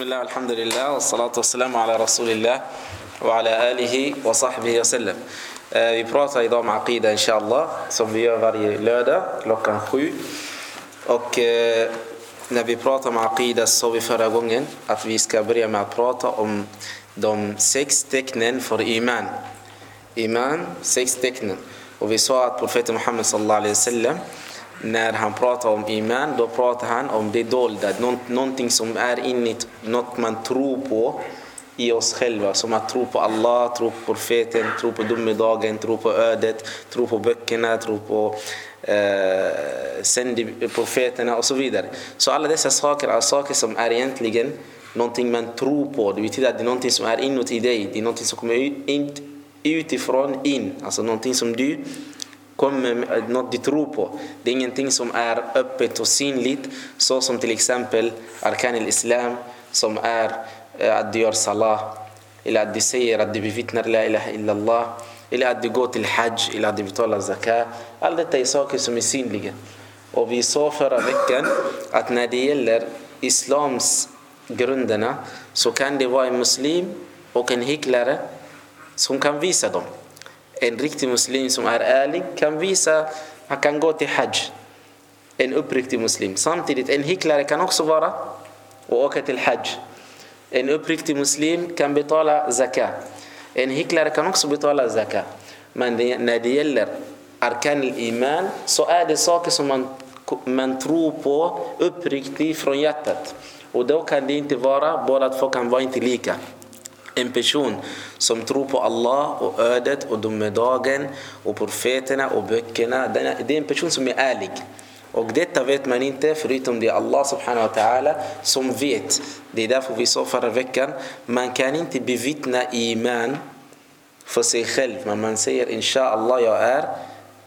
بسم الله الحمد لله والصلاة والسلام على رسول الله وعلى آله وصحبه وسلم Vi pratar idag om Aqida inshallah som vi gör varje lördag klockan sju. Och eh, när vi pratar om Aqida så sa vi förra gången att vi ska börja med att prata om de sex tecknen för Iman. Iman, sex tecknen. Och vi sa att profeten Muhammed sallallahu alaihi wasallam när han pratar om iman, då pratar han om det dolda. Någonting som är inne, något man tror på i oss själva. Som att tro på Allah, tro på profeten, tro på domedagen, tro på ödet, tro på böckerna, tro på eh, profeterna och så vidare. Så alla dessa saker är saker som är egentligen någonting man tror på. Det betyder att det är någonting som är inuti dig. Det är någonting som kommer ut, utifrån in. Alltså någonting som du kommer med eh, något du tror på. Det är ingenting som är öppet och synligt så som till exempel Arkan al-Islam som är eh, att du gör salah eller att du säger att du bevittnar la ilaha illallah eller att du går till hajj eller att du betalar zakat. Allt detta är saker som är synliga. Och vi sa förra veckan att när det gäller islams grunderna så kan det vara en muslim och en hycklare som kan visa dem. En riktig muslim som är ärlig kan visa, han kan gå till hajj. En uppriktig muslim. Samtidigt, en hycklare kan också vara och åka till hajj. En uppriktig muslim kan betala zakat. En hycklare kan också betala zakat. Men när det gäller arkan iman så är det saker som man, man tror på uppriktigt från hjärtat. Och då kan det inte vara, båda två kan vara inte lika. En person som tror på Allah och ödet och domedagen och profeterna och böckerna. Det är en person som är ärlig. Och detta vet man inte förutom det är Allah subhanahu wa ta'ala som vet. Det är därför vi sa förra veckan, man kan inte bevittna iman för sig själv. Men man säger inshallah jag är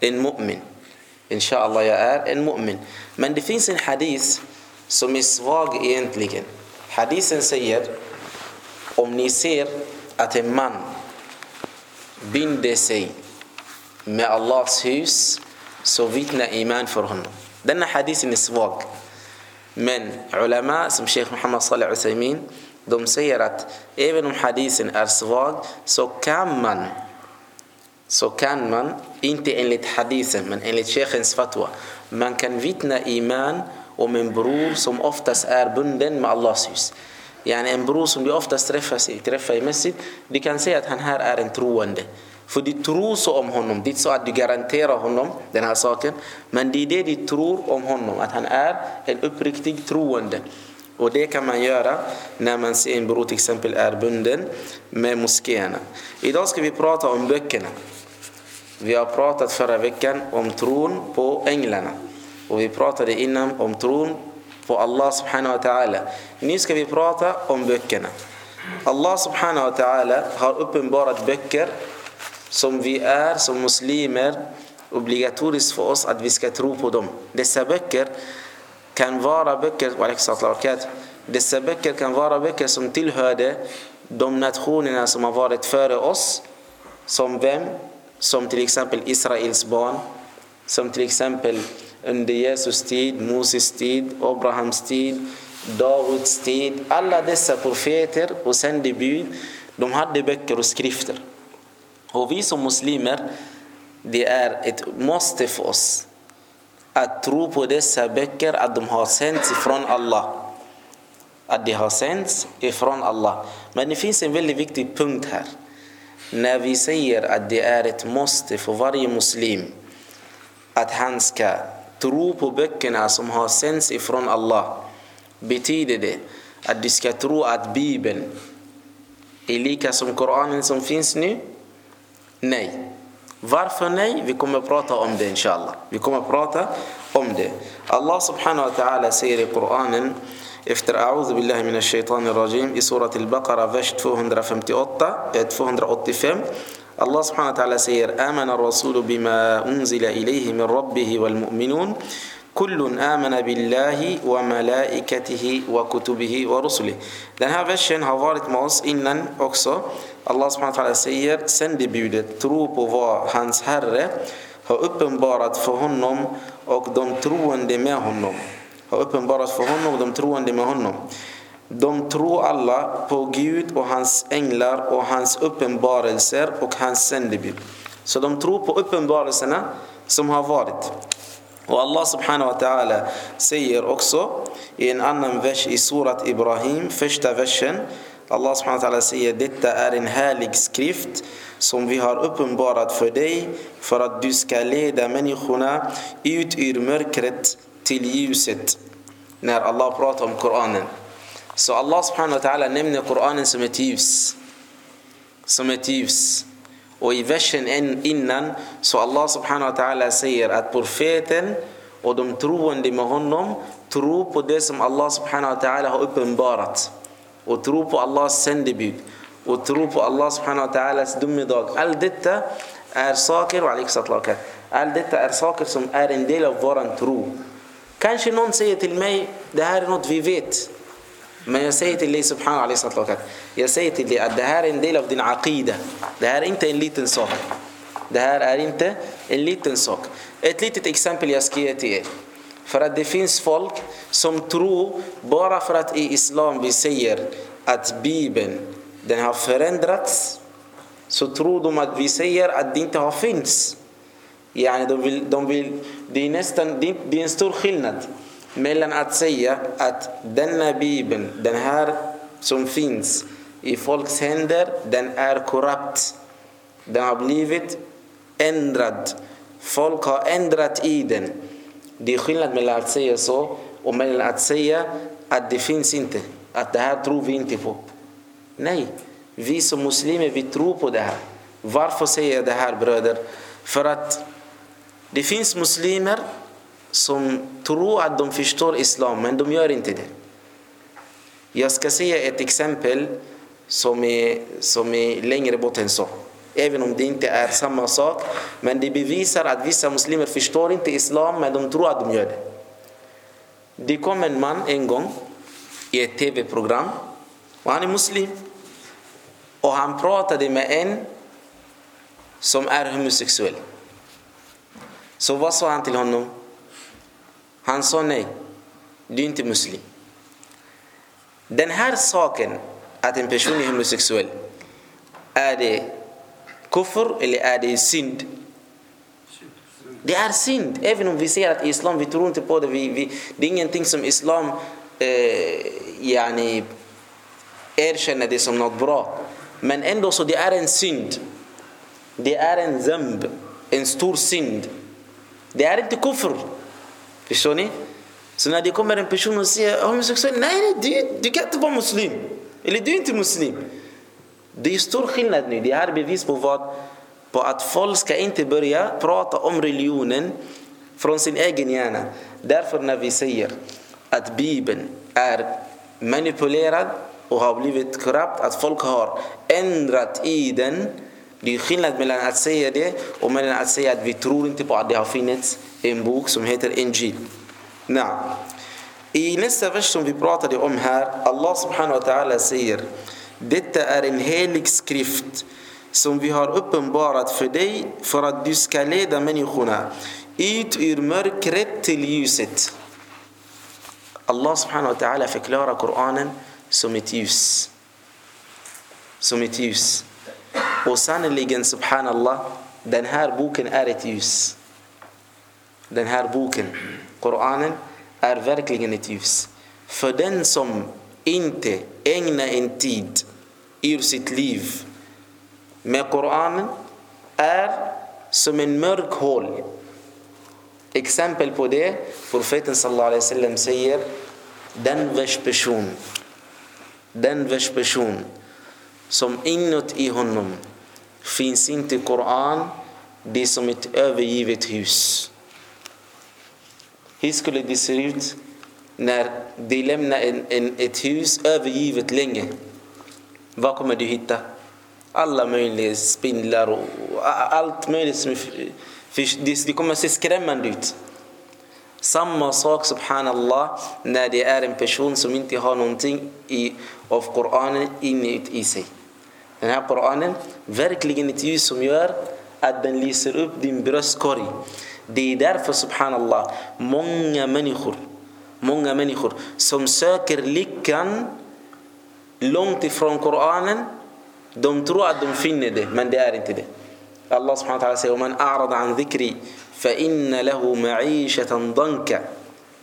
en mu'min. Inshallah jag är en mu'min. Men det finns en hadith som är svag egentligen. Hadithen säger om ni ser att en man binder sig med Allahs hus så vittnar iman för honom. Denna hadithen är svag. Men ulama som Sheikh Muhammad Salih Uthaymin de säger att även om hadithen är svag så kan man så kan man, inte enligt hadithen men enligt Sheikhens fatwa, man kan vittna iman om en bror som oftast är bunden med Allahs hus. Yani en bror som du oftast träffar, träffar i mässigt, du kan säga att han här är en troende. För du tror så om honom. Det är så att du garanterar honom den här saken. Men det är det du tror om honom. Att han är en uppriktig troende. Och det kan man göra när man ser en bror till exempel är bunden med moskéerna. Idag ska vi prata om böckerna. Vi har pratat förra veckan om tron på änglarna. Och vi pratade innan om tron på Allah subhanahu wa ta'ala. Nu ska vi prata om böckerna. Allah subhanahu wa ta'ala har uppenbarat böcker som vi är som muslimer obligatoriskt för oss att vi ska tro på dem. Dessa böcker kan vara böcker, dessa böcker kan vara böcker som tillhörde de nationerna som har varit före oss. Som vem? Som till exempel Israels barn. Som till exempel under Jesus tid, Moses tid, Abrahams tid, Davids tid. Alla dessa profeter och sändebud, de hade böcker och skrifter. Och vi som muslimer, det är ett måste för oss att tro på dessa böcker att de har sänts ifrån Allah. Att de har sänts ifrån Allah. Men det finns en väldigt viktig punkt här. När vi säger att det är ett måste för varje muslim att han ska tro på böckerna som har sänts ifrån Allah betyder det att du ska tro att Bibeln är lika som Koranen som finns nu? Nej. Varför nej? Vi kommer prata om det inshallah. Vi kommer prata om det. Allah subhanahu wa ta'ala säger i Koranen efter A'udhu billahi minash shaitanir rajim i surat al-Baqarah vers 258, 285 الله سبحانه وتعالى سير آمن الرسول بما أنزل إليه من ربه والمؤمنون كل آمن بالله وملائكته وكتبه ورسله Den här versen har varit med oss innan också. Allah subhanahu wa ta'ala säger sändebudet, tro på vad hans herre har uppenbarat för honom och de troende med honom. Har uppenbarat för honom och de troende med honom. De tror alla på Gud och hans änglar och hans uppenbarelser och hans sändebud. Så de tror på uppenbarelserna som har varit. Och Allah subhanahu wa ta'ala säger också i en annan vers i surat Ibrahim, första versen. Allah subhanahu wa ta'ala säger detta är en härlig skrift som vi har uppenbarat för dig för att du ska leda människorna ut ur mörkret till ljuset. När Allah pratar om Koranen. Så Allah subhanahu wa ta'ala nämner Koranen som ett ljus. Som ett ljus. Och i versen innan så Allah subhanahu wa ta'ala säger att profeten och de troende med honom tror på det som Allah subhanahu wa ta'ala har uppenbarat. Och tror på Allahs sändebud. Och tror på Allah subhanahu wa ta'alas domedag. Allt detta är saker, allt detta är saker som är en del av våran tro. Kanske någon säger till mig, det här är något vi vet. ما يا سيد اللي سبحانه عليه الصلاة والسلام. يا سيد اللي الدهار إن دي لفظين عقيدة. دهار إنت اللي تنساك. دهار إنت اللي تنساك. اتليت اكزامبل يا سكيتي فر ات ديفينس فولك سم ترو بورا فرات اي إسلام بيسير ات بيبن den har förändrats så tror de att vi säger att det inte har finns. Yani de vill, de vill, det, är nästan, det är en stor skillnad. Mellan att säga att denna bibeln, den här som finns i folks händer, den är korrupt. Den har blivit ändrad. Folk har ändrat i den. Det är skillnad mellan att säga så och mellan att säga att det finns inte. Att det här tror vi inte på. Nej, vi som muslimer vi tror på det här. Varför säger jag det här bröder? För att det finns muslimer som tror att de förstår islam men de gör inte det. Jag ska säga ett exempel som är, som är längre bort än så. Även om det inte är samma sak. Men det bevisar att vissa muslimer förstår inte islam men de tror att de gör det. Det kom en man en gång i ett tv-program och han är muslim. Och han pratade med en som är homosexuell. Så vad sa han till honom? Han är inte muslim. Den här saken, att en person är homosexuell, är det kufr eller är det synd? Det är synd, även om vi säger att islam, vi tror inte på det. Vi, vi, det är ingenting som islam eh, yani, erkänner det som något bra. Men ändå så det är en synd. Det är en zamb, en stor synd. Det är inte kufr. Förstår ni? Så när det kommer en person och säger homosexuell, nej, du, du kan inte vara muslim. Eller du är inte muslim. Det är stor skillnad nu. Det här är bevis på vad? På att folk ska inte börja prata om religionen från sin egen hjärna. Därför när vi säger att Bibeln är manipulerad och har blivit korrupt, att folk har ändrat i den. Det är skillnad mellan att säga det och mellan att säga att vi tror inte på att det har funnits en bok som heter Injil. Na. I nästa vers som vi pratade om här, Allah subhanahu wa ta'ala säger Detta är en helig skrift som vi har uppenbarat för dig för att du ska leda människorna ut ur mörkret till ljuset. Allah subhanahu wa ta'ala förklarar Koranen som ett ljus. Som ett ljus. Och sannerligen subhanallah, den här boken är ett ljus. Den här boken, Koranen, är verkligen ett ljus. För den som inte ägnar en tid ur sitt liv med Koranen är som en mörk hål. Exempel på det, profeten sallallahu alaihi wasallam säger den vers person, den vers person som inuti honom finns inte Koran, det är som ett övergivet hus. Hur skulle det se ut när de lämnar en, en, ett hus övergivet länge? Vad kommer du hitta? Alla möjliga spindlar och allt möjligt. Som, det kommer se skrämmande ut. Samma sak subhanallah när det är en person som inte har någonting i, av Koranen inne i sig. Den här Koranen, verkligen ett ljus som gör att den lyser upp din bröstkorg. Det är därför subhanallah många människor, många människor som söker lyckan långt ifrån Koranen. De tror att de finner det, men det är inte det. Allah subhanahu wa ta'ala säger وَمَنْ أَعْرَضَ عَنْ ذِكْرِي فَإِنَّ لَهُ مَعِيشَةً ضَنْكَ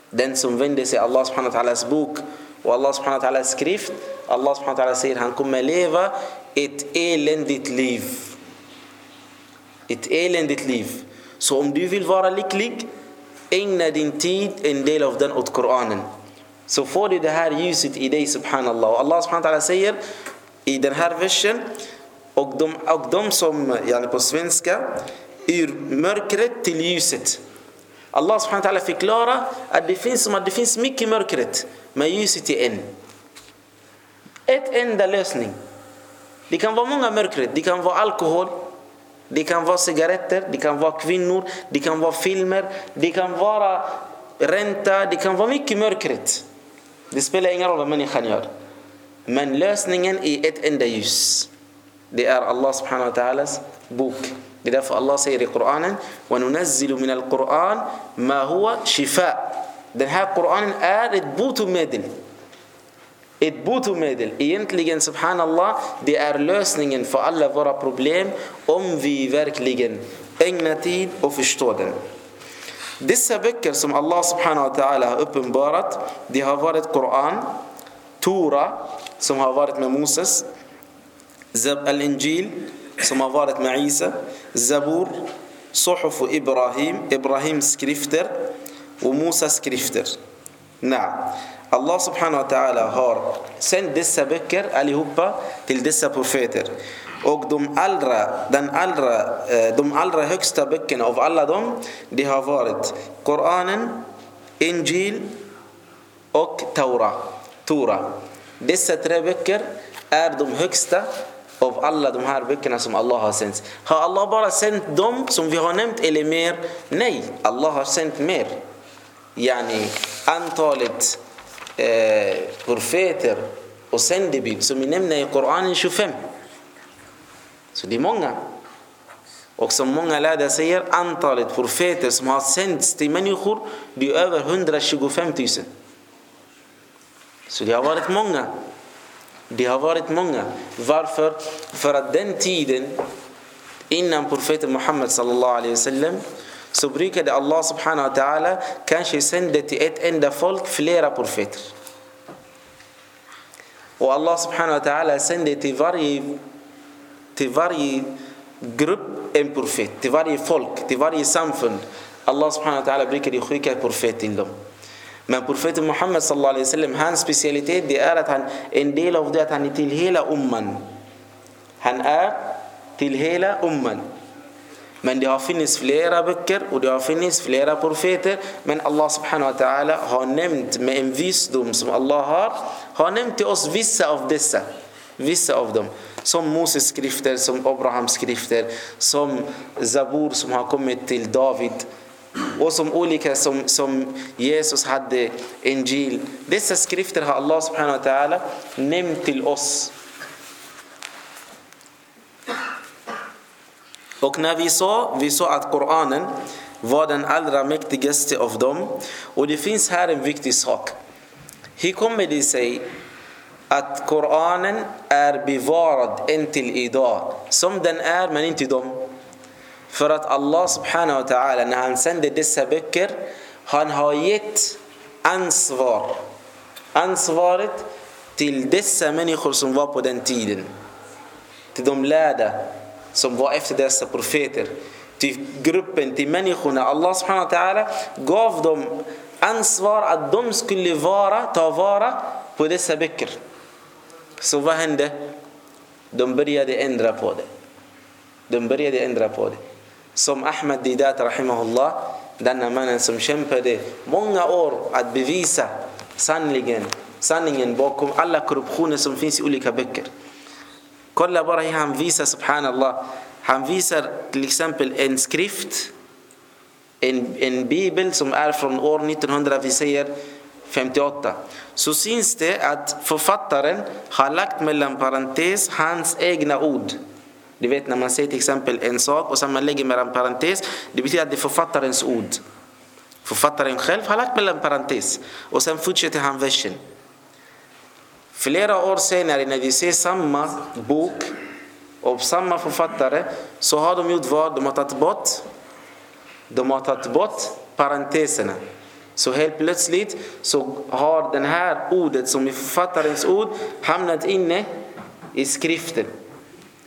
Den som vänder sig Allah subhanahu wa ta'alas bok och Allah subhanahu wa ta'alas skrift Allah subhanahu wa ta'ala säger han kommer leva ett eländigt liv. Ett eländigt liv. Så om du vill vara lycklig, ägna din tid en del av den åt Koranen. Så får du det här ljuset i dig subhanallah. Och Allah ta'ala säger i den här versen och de, och de som, yani på svenska, ur mörkret till ljuset. Allah subhanahu wa ta'ala förklarar att det finns, att det finns mycket mörkret, men ljuset är en. Ett enda lösning. Det kan vara många mörkret. Det kan vara alkohol, det kan vara cigaretter, det kan vara kvinnor, det kan vara filmer, det kan vara ränta, det kan vara mycket mörkret. Det spelar ingen roll vad människan gör. Men lösningen är ett enda ljus. Det är Allah subhanahu wa ta'alas bok. Det är därför Allah säger i Koranen وَنُنَزِّلُ مِنَ الْقُرْآنِ مَا هُوَ شِفَاء Den här Koranen är ett botemedel. Ett botemedel. Egentligen, subhanallah, det är lösningen för alla våra problem om vi verkligen ägnar tid och förstår den. Dessa böcker som Allah subhanahu wa ta'ala har uppenbarat, det har varit Koran, Tora, som har varit med Moses, Al-Injil, som har varit med Isa, Zabur, Suhuf och Ibrahim, Ibrahims skrifter och Musas skrifter. Nej. Allah subhanahu wa ta'ala har sänt dessa böcker allihopa till dessa profeter. Och de allra, den allra, de allra högsta böckerna av alla dem, det har varit Koranen, Injil och Taura. Tora. Dessa tre böcker är de högsta av alla de här böckerna som Allah har sänt. Har Allah bara sänt dem som vi har nämnt eller mer? Nej, Allah har sänt mer. Yani antalet eh, profeter och sändebud som vi nämner i Koranen 25. Så det är många. Och som många lärda säger, antalet profeter som har sänts till människor, det är över 125 000. Så det har varit många. Det har varit många. Varför? För att den tiden innan profeten Muhammed sallallahu alaihi wasallam så brukade Allah subhanahu wa ta'ala kanske sända till ett enda folk flera profeter. Och Allah subhanahu wa ta'ala sände till varje, till varje grupp en profet, till varje folk, till varje samfund. Allah subhanahu wa ta'ala brukade skicka profet till dem. Men profeten Muhammed sallallahu alaihi wasallam, hans specialitet det är att han, en del av det att han är till hela umman. Han är till hela umman. Men det har funnits flera böcker och det har funnits flera profeter. Men Allah subhanahu wa ta'ala har nämnt med en visdom som Allah har, har nämnt till oss vissa av dessa. Vissa av dem. Som Moses skrifter, som Abrahams skrifter, som Zabur som har kommit till David. Och som olika som, som Jesus hade, Injil. Dessa skrifter har Allah subhanahu wa ta'ala nämnt till oss. Och när vi sa, vi sa att Koranen var den allra mäktigaste av dem. Och det finns här en viktig sak. Hur kommer det sig att Koranen är bevarad än till idag? Som den är men inte de. För att Allah subhanahu wa ta'ala när han sände dessa böcker han har gett ansvar. Ansvaret till dessa människor som var på den tiden. Till de lärda som var efter dessa profeter. Till gruppen, till människorna. Allah subhanahu wa ta'ala gav dem ansvar att de skulle vara, ta vara på dessa böcker. Så vad hände? De började ändra på det. De började ändra på det. Som Ahmad Didat rahimahullah, denna mannen som kämpade många år att bevisa sanningen, sanningen bakom alla korruptioner som finns i olika böcker. Kolla bara hur han visar, subhanallah. Han visar till exempel en skrift, en, en bibel som är från år 1900, vi säger 58. Så syns det att författaren har lagt mellan parentes hans egna ord. Du vet när man säger till exempel en sak och sen man lägger mellan parentes, det betyder att det är författarens ord. Författaren själv har lagt mellan parentes och sen fortsätter han versen. Flera år senare när vi ser samma bok och samma författare så har de gjort vad? De har tagit bort, de har tagit bort parenteserna. Så helt plötsligt så har det här ordet som är författarens ord hamnat inne i skriften.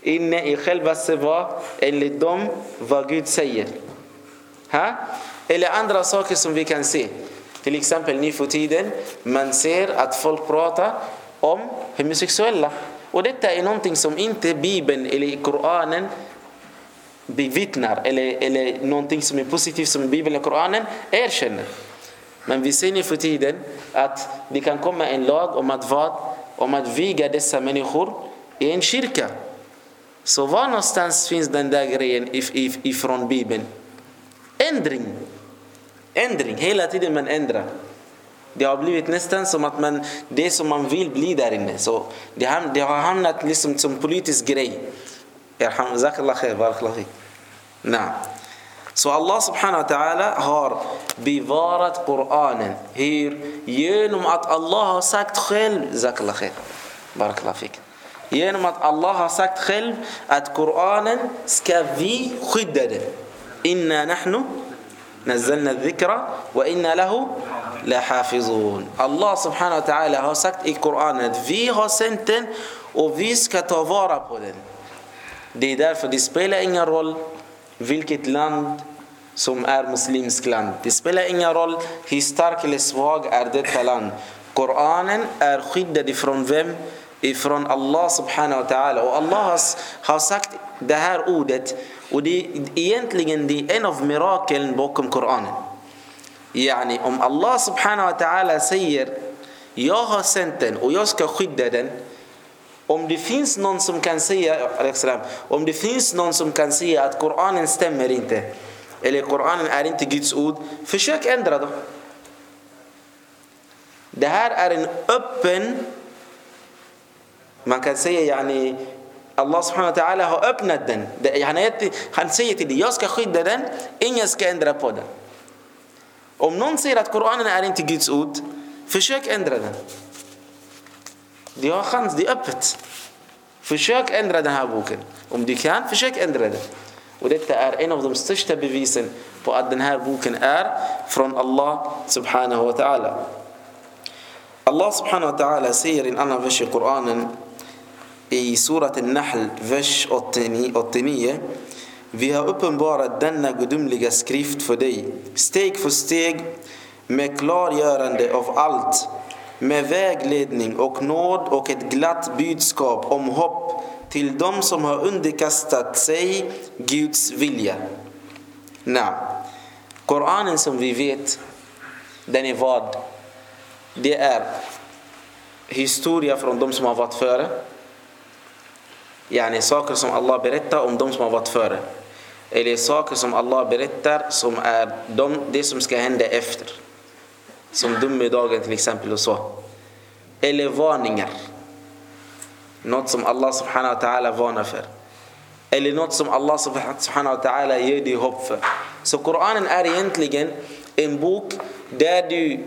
Inne i själva vad enligt dem vad Gud säger. Ha? Eller andra saker som vi kan se. Till exempel nu för tiden, man ser att folk pratar om homosexuella. Och detta är någonting som inte Bibeln eller Koranen bevittnar eller, eller någonting som är positivt som Bibeln och Koranen erkänner. Men vi ser nu för tiden att det kan komma en lag om att vad? Om att viga dessa människor i en kyrka. Så var någonstans finns den där grejen ifrån Bibeln? Ändring. Ändring, hela tiden man ändrar. Det har blivit nästan som att man, det som man vill bli där inne. Så det, har, det har hamnat liksom som politisk grej. Så Allah subhanahu wa ta'ala har bevarat Koranen. Hur? Genom att Allah har sagt själv, Zakallah khair. Barakallah fik. Genom att Allah har sagt själv att Koranen ska vi skydda den. Inna nahnu dhikra wa inna lahu lahafizun. Allah subhanahu wa ta'ala har sagt i Koranen vi har sänt den och vi ska ta vara på den. Det är därför det spelar ingen roll vilket land som är muslimskt land. Det spelar ingen roll hur stark eller svag är detta land. Koranen är skyddad ifrån vem? Ifrån Allah subhanahu wa ta'ala. Och Allah har sagt det här ordet ودي ايانتلين دي إن اوف ميراكل بوكم قرآن. يعني أم الله سبحانه وتعالى سير يوها سنتن ويوسكا خددن أم دي فينس نون سم كان سي يا السلام. أم دي فينس نون سم كان سي أت قرآن استمر انت إلى قرآن ارنت جيتس أود. في شك أندرا ده ده هار ارن اوبن ما كان سي يعني الله سبحانه وتعالى هو ابن الدن. يعني يتي خنسية دي يسكا خيد ده دن إن يسكا اندرا بودا. ومنون سيرت قرآن أنا أرين تجيت سؤود في شك اندرا دن. دي هو خنس دي أبت. في شك اندرا دن هابوكن وم دي كان في شك اندرا دن. ودت أر إن أفضل مستشتى بفيسن. بقدن هابوكن أر فرون الله سبحانه وتعالى. الله سبحانه وتعالى سير إن أنا فيش قرآنًا i surat al-Nahl, vers 89 Vi har uppenbarat denna gudomliga skrift för dig, steg för steg, med klargörande av allt, med vägledning och nåd och ett glatt budskap om hopp till dem som har underkastat sig Guds vilja. Nej. Koranen som vi vet, den är vad? Det är historia från de som har varit före. Yani saker som Allah berättar om de som har varit före. Eller saker som Allah berättar som är de, det som ska hända efter. Som domedagen till exempel och så. Eller varningar. Något som Allah subhanahu wa ta'ala varnar för. Eller något som Allah subhanahu wa ta'ala ger dig hopp för. Så Koranen är egentligen en bok där du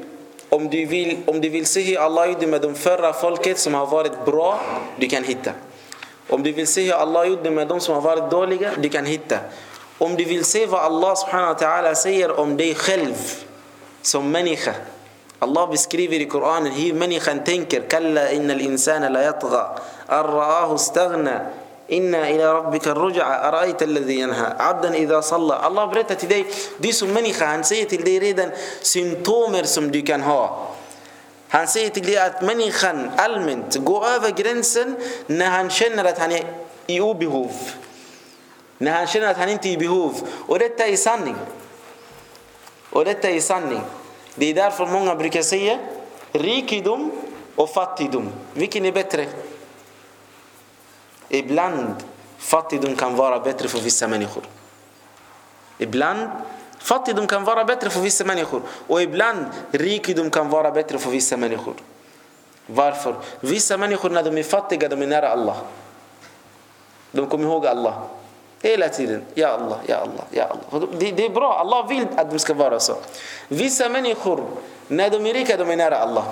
om du vill, om du vill se hur Allah gjorde med de förra folket som har varit bra, du kan hitta. Om du vill se hur Allah gjorde med de som har varit dåliga, du kan hitta. Om du vill se vad Allah subhanahu wa ta'ala säger om dig själv som människa. Allah beskriver i Koranen hur människan tänker. Kalla innal insana la yatgha. Ar-ra'ahu staghna. Inna ila rabbika ruj'a. Ara'ayta alladhi yanha. Abdan idha salla. Allah berättar till dig, du som människa, han säger till dig redan symptomer som du kan ha. Han säger till dig att människan allmänt går över gränsen när han känner att han är i obehov. När han känner att han inte är i behov. Och detta är sanning. Och detta är sanning. Det är därför många brukar säga rikedom och fattigdom. Vilken är bättre? Ibland fattigdom kan vara bättre för vissa människor. Ibland فاتي دم كان فارا بتر في سمانية خور ويبلان ريكي دم كان فارا بتر في سمانية خور وارفر في سمانية خور نادم يفاتي قد من نار الله دم كم يهوغ الله إيه لا تيرن يا الله يا الله يا الله دي دي برا الله فيل أدمس كفارا سا في سمانية خور نادم يريك قد من نار الله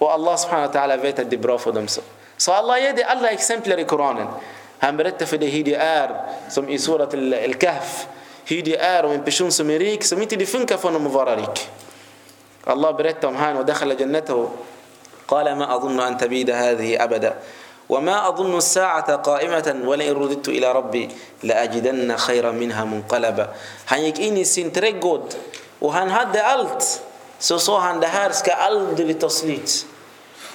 والله سبحانه وتعالى فيت دي برا فدم سا سا الله يدي الله إكسمبلري قرآن هم برتفده هيدي آر سمي إسورة الكهف det är om en person som är rik, som inte det funkar för honom att vara rik. Allah berättar om han och dakhala jannatahu. قال ما أظن أن تبيد هذه أبدا وما أظن الساعة قائمة ولئن رددت إلى ربي لأجدن خيرا منها منقلبا Han gick in i sin trädgård och han hade allt. Så sa han det här ska aldrig ta slut.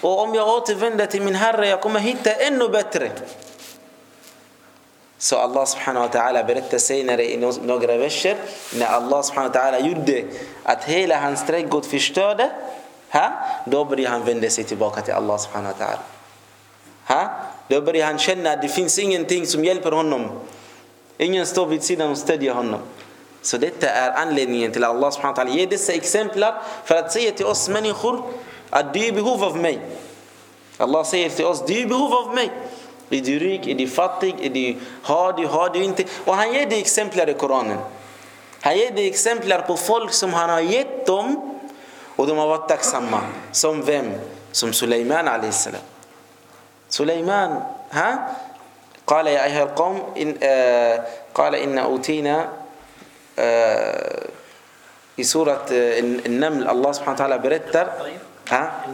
Och om jag återvänder till min Herre jag kommer hitta ännu bättre. Subhanahu wa ta'ala berättar senare i några verser när Allah subhanahu wa ta'ala gjorde att hela hans trädgård förstörde. Ha? Då började han vända sig tillbaka till Allah subhanahu wa ta'ala. Ha? Då börjar han känna att det finns ingenting som hjälper honom. Ingen står vid sidan och stödjer honom. Så detta är anledningen till Allah subhanahu wa ta'ala ger dessa exempel för att säga till oss människor att du är i behov av mig. Allah säger till oss, du är i behov av mig. Är du rik? Är du fattig? Är du, har du inte? Och han ger dig exempel i Koranen. Han ger dig exempel på folk som han har gett dem och de har varit tacksamma. Som vem? Som Suleiman a.s. سليمان ها قال يا أيها القوم إن آه قال إن أوتينا آه في سورة النمل الله سبحانه وتعالى berättar ها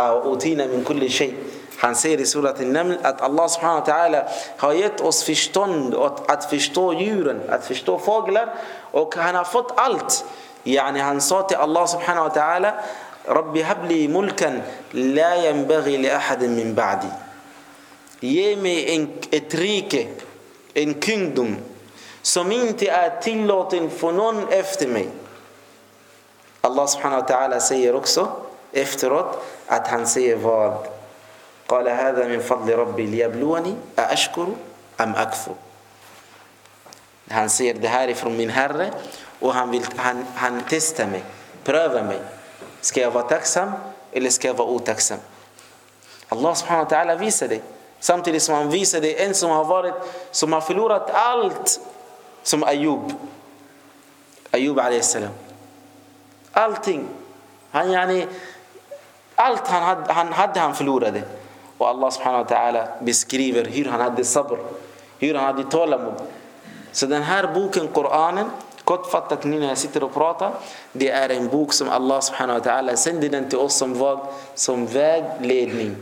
أو أوتينا من كل شيء Han säger i surat Naml att Allah subhanahu wa ta'ala har gett oss förstånd att förstå djuren, att förstå fåglar och han har fått allt. Yani han sa till Allah subhanahu wa ta'ala ربي هب لي ملكا لا ينبغي لأحد من بعدي Ge mig en, ett rike, en kingdom som inte är tillåten för någon efter mig. الله سبحانه وتعالى säger också efteråt att han säger vad? قال هذا من فضل ربي ليبلوني أأشكر أم أكفر؟ هنصير دهاري فرم من هرة و هن تستمي برافا مي سكيفا تكسم إلا سكيفا أو تكسم. الله سبحانه وتعالى في دي سمت اللي سمان فيسا دي إن سما فارد سما فلورة ألت سما أيوب. أيوب عليه السلام. ألتين. هن يعني ألت هن هد هن هد هن فلورة دي Och Allah subhanahu wa ta'ala beskriver hur han hade sabr. Hur han hade tålamod. Så den här boken, Koranen, Kortfattat nu när jag sitter och pratar. Det är en bok som Allah subhanahu wa ta'ala sände den till oss som, var, som vägledning.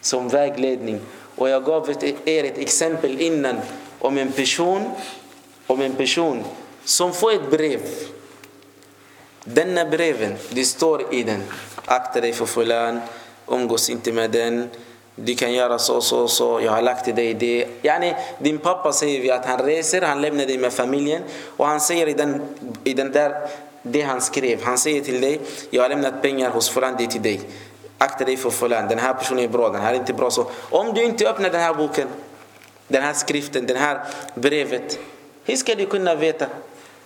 Som vägledning. Och jag gav er ett exempel innan om en person, om en person som får ett brev. Denna breven, det står i den. Akta dig för fulan, umgås inte med den. Du kan göra så, så, så. Jag har lagt till dig det. Yani, din pappa säger vi att han reser, han lämnar dig med familjen. Och han säger i den, i den där, det han skrev. Han säger till dig, jag har lämnat pengar hos fulan, det är till dig. Akta dig för fulan, den här personen är bra, den här är inte bra. Så om du inte öppnar den här boken, den här skriften, det här brevet. Hur ska du kunna veta?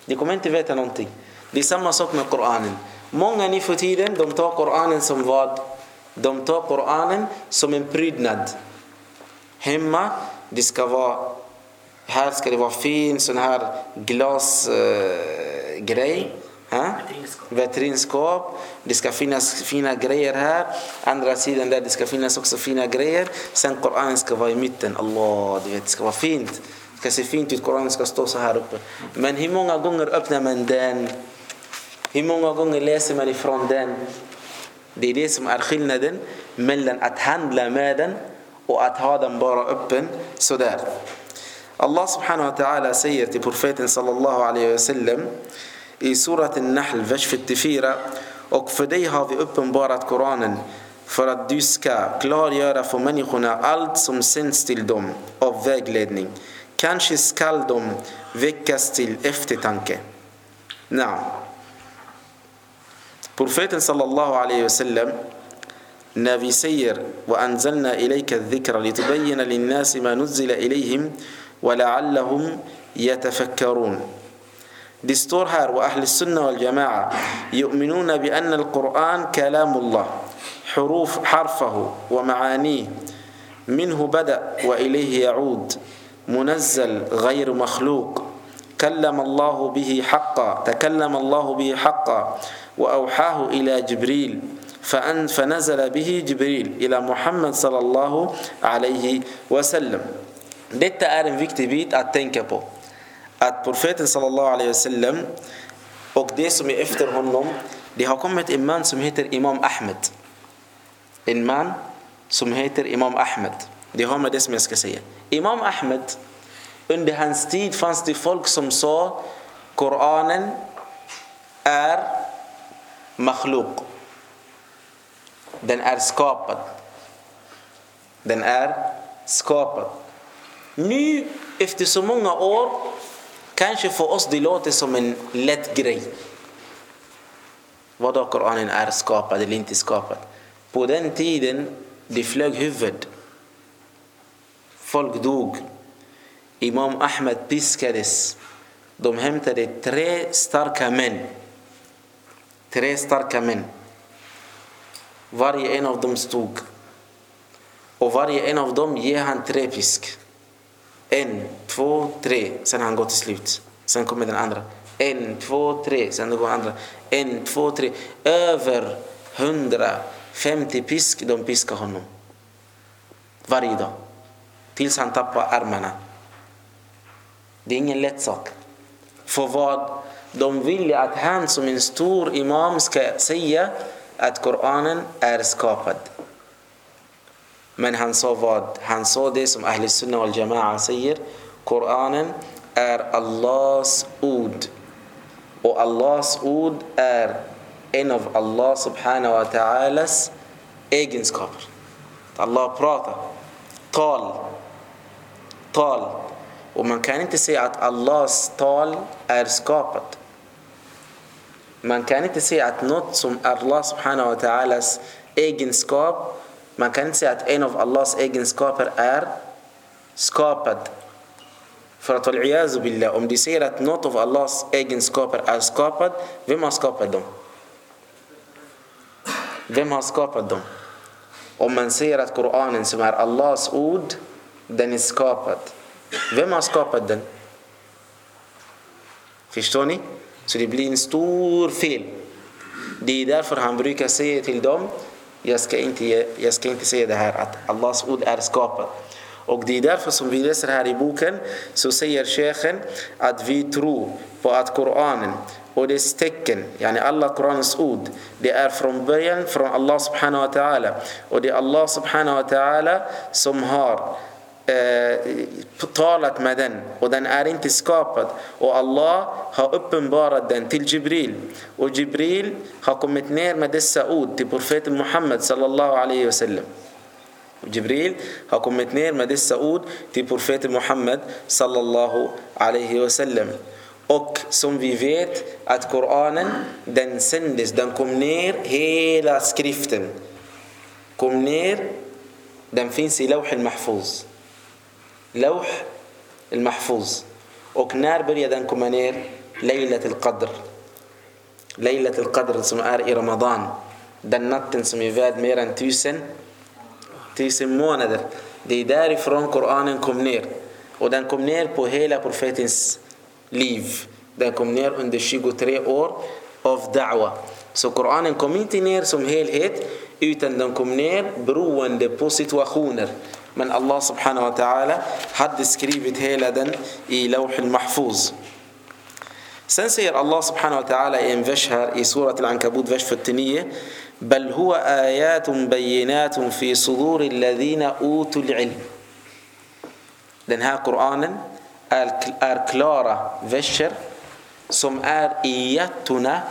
Du kommer inte veta någonting. Det är samma sak med Koranen. Många nu för tiden, de tar Koranen som vad? De tar Koranen som en prydnad. Hemma, det ska vara, här ska det vara fin sån här glasgrej. Uh, Vetrinskåp. Det ska finnas fina grejer här. Andra sidan där det ska finnas också fina grejer. Sen Koranen ska vara i mitten. Allah, du vet, det ska vara fint. Det ska se fint ut. Koranen ska stå så här uppe. Men hur många gånger öppnar man den? Hur många gånger läser man ifrån den? Det är det som är skillnaden mellan att handla med den och att ha den bara öppen sådär. Allah subhanahu wa ta'ala säger till profeten sallallahu alaihi wasallam i surat An-Nahl vers 44 och för dig har vi uppenbarat Koranen för att du ska klargöra för människorna allt som sänds till dem av vägledning. Kanske skall de väckas till eftertanke. Nej. Profeten sallallahu alaihi wasallam säger وأنزلنا إليك الذكر لتبين للناس ما نزل إليهم ولعلهم يتفكرون. står här وأهل السنة والجماعة يؤمنون بأن القرآن كلام الله حروف حرفه ومعانيه منه بدأ وإليه يعود منزل غير مخلوق. كلم الله به حقا تكلم الله به حقا وأوحاه إلى جبريل فنزل به Jibril ila Muhammad sallallahu alaihi wasallam. Detta är en viktig bit att tänka på. Att profeten sallallahu alaihi wasallam och det som är efter honom, det har kommit en man som heter Imam Ahmed. En man som heter Imam Ahmed. Det har med det som jag ska säga. Imam Ahmed, under hans tid fanns det folk som sa Koranen är makhluk. Den är skapad. Den är skapad. Nu efter så många år kanske för oss det låter som en lätt grej. Vadå Koranen är skapad eller inte skapad? På den tiden det flög huvud. Folk dog. Imam Ahmed piskades. De hämtade tre starka män. Tre starka män. Varje en av dem stod. Och varje en av dem ger han tre pisk. En, två, tre. Sen han går till slut. Sen kommer den andra. En, två, tre. Sen går andra. En, två, tre. Över 150 pisk de piskar honom. Varje dag. Tills han tappar armarna. Det är ingen lätt sak. För vad? De vill att han som en stor imam ska säga att Koranen är skapad. Men han sa vad? Han sa det som Ahl Sunna wal Jama'a säger. Koranen är Allahs ord. Och Allahs ord är en av Allah subhanahu wa ta'alas egenskaper. Allah pratar. Tal. Tal. Och man kan inte säga att Allahs tal är skapat. Man kan inte säga att något som Allah subhanahu wa ta'alas egenskap man kan inte säga att en av Allahs egenskaper är skapad. För att wal billah, om de säger att något av Allahs egenskaper är skapad, vem har skapat dem? Vem har skapat dem? Om man säger att Koranen som är Allahs ord, den är skapad. Vem har skapat den? Förstår ni? Så det blir en stor fel. Det är därför han brukar säga till dem jag ska inte, jag ska inte säga det här att Allahs ord är skapat. Och det är därför som vi läser här i boken så säger Sheikhen att vi tror på att Koranen och dess tecken, yani alla Koranens ord, det är från början från Allah subhanahu wa ta'ala. Och det är Allah subhanahu wa ta'ala som har eh, talat med den och den är inte skapad och Allah har uppenbarat den till Jibril och Jibril har kommit ner med dessa ord till profeten Muhammed sallallahu alaihi wasallam Jibril har kommit ner med dessa ord till profeten Muhammed sallallahu alaihi wasallam och som vi vet att Koranen den sändes, den kom ner hela skriften kom ner den finns i Lawh al-Mahfuz لوح المحفوظ. Och när började den komma ner ليلة القدر. ليلة القدر نسمى أرئي رمضان. دنات تنسمى فاد ميران تيسن تيسن مونا در Det är därifrån قرآن kom ner och den kom ner på hela profetens liv. Den kom ner under tjugotre år av دعوة. Så قرآن kom ner som helhet. Utan den kom ner beroende på situationer. من الله سبحانه وتعالى. har skrivit hela den i لوح المحفوظ. Sen säger الله سبحانه وتعالى i en vers här i سورة العنكبوت vers fyrtionio بل هو آيات بينات في صدور الذين أوتوا العلم. Den här قرآن är klara verser. Som är i hjärtan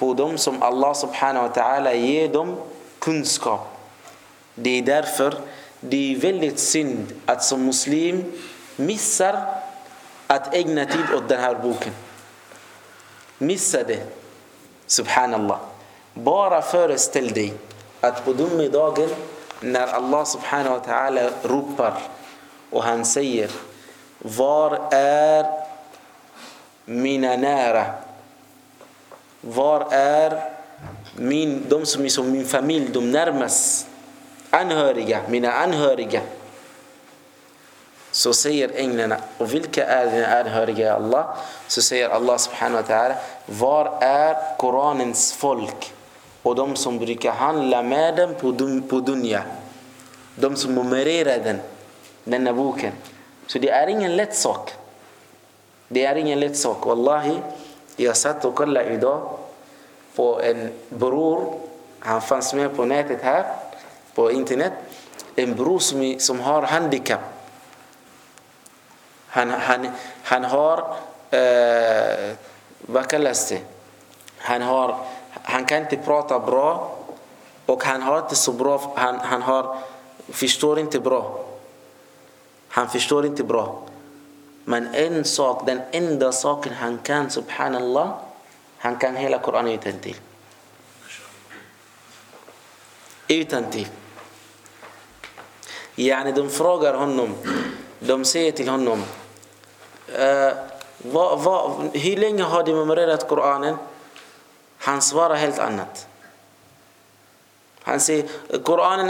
på dem. Som الله سبحانه وتعالى يدم كنسكاب دي دارفر det är väldigt synd att som muslim missar att ägna tid åt den här boken. Missa det. Subhanallah. Bara föreställ dig att på domedagen när Allah subhanahu wa ta'ala ropar och han säger Var är mina nära? Var är min, de som är som min familj, de närmast? Anhöriga, mina anhöriga. Så säger änglarna, och vilka är dina anhöriga Allah? Så säger Allah subhanahu wa ta'ala, var är Koranens folk? och de som brukar handla med den på, dun på dunja. De som numrerar den, denna boken. Så det är ingen lätt sak. Det är ingen lätt sak. Wallahi, jag satt och kollade idag på en bror. Han fanns med på nätet här, på internet. En bror som, som har handikapp. Han, han, han har, eh, vad kallas det? Han, har, han kan inte prata bra och han har inte så bra, han, han har, förstår inte bra. Han förstår inte bra. Men en sak, den enda saken han kan, subhanallah, han kan hela Koranen utan till. Utan till. يعني دم فروجر هنم دم سيتي هنم. آه، و و هي لينه هادي ممررت قرآن هن هلت أنت. هن سي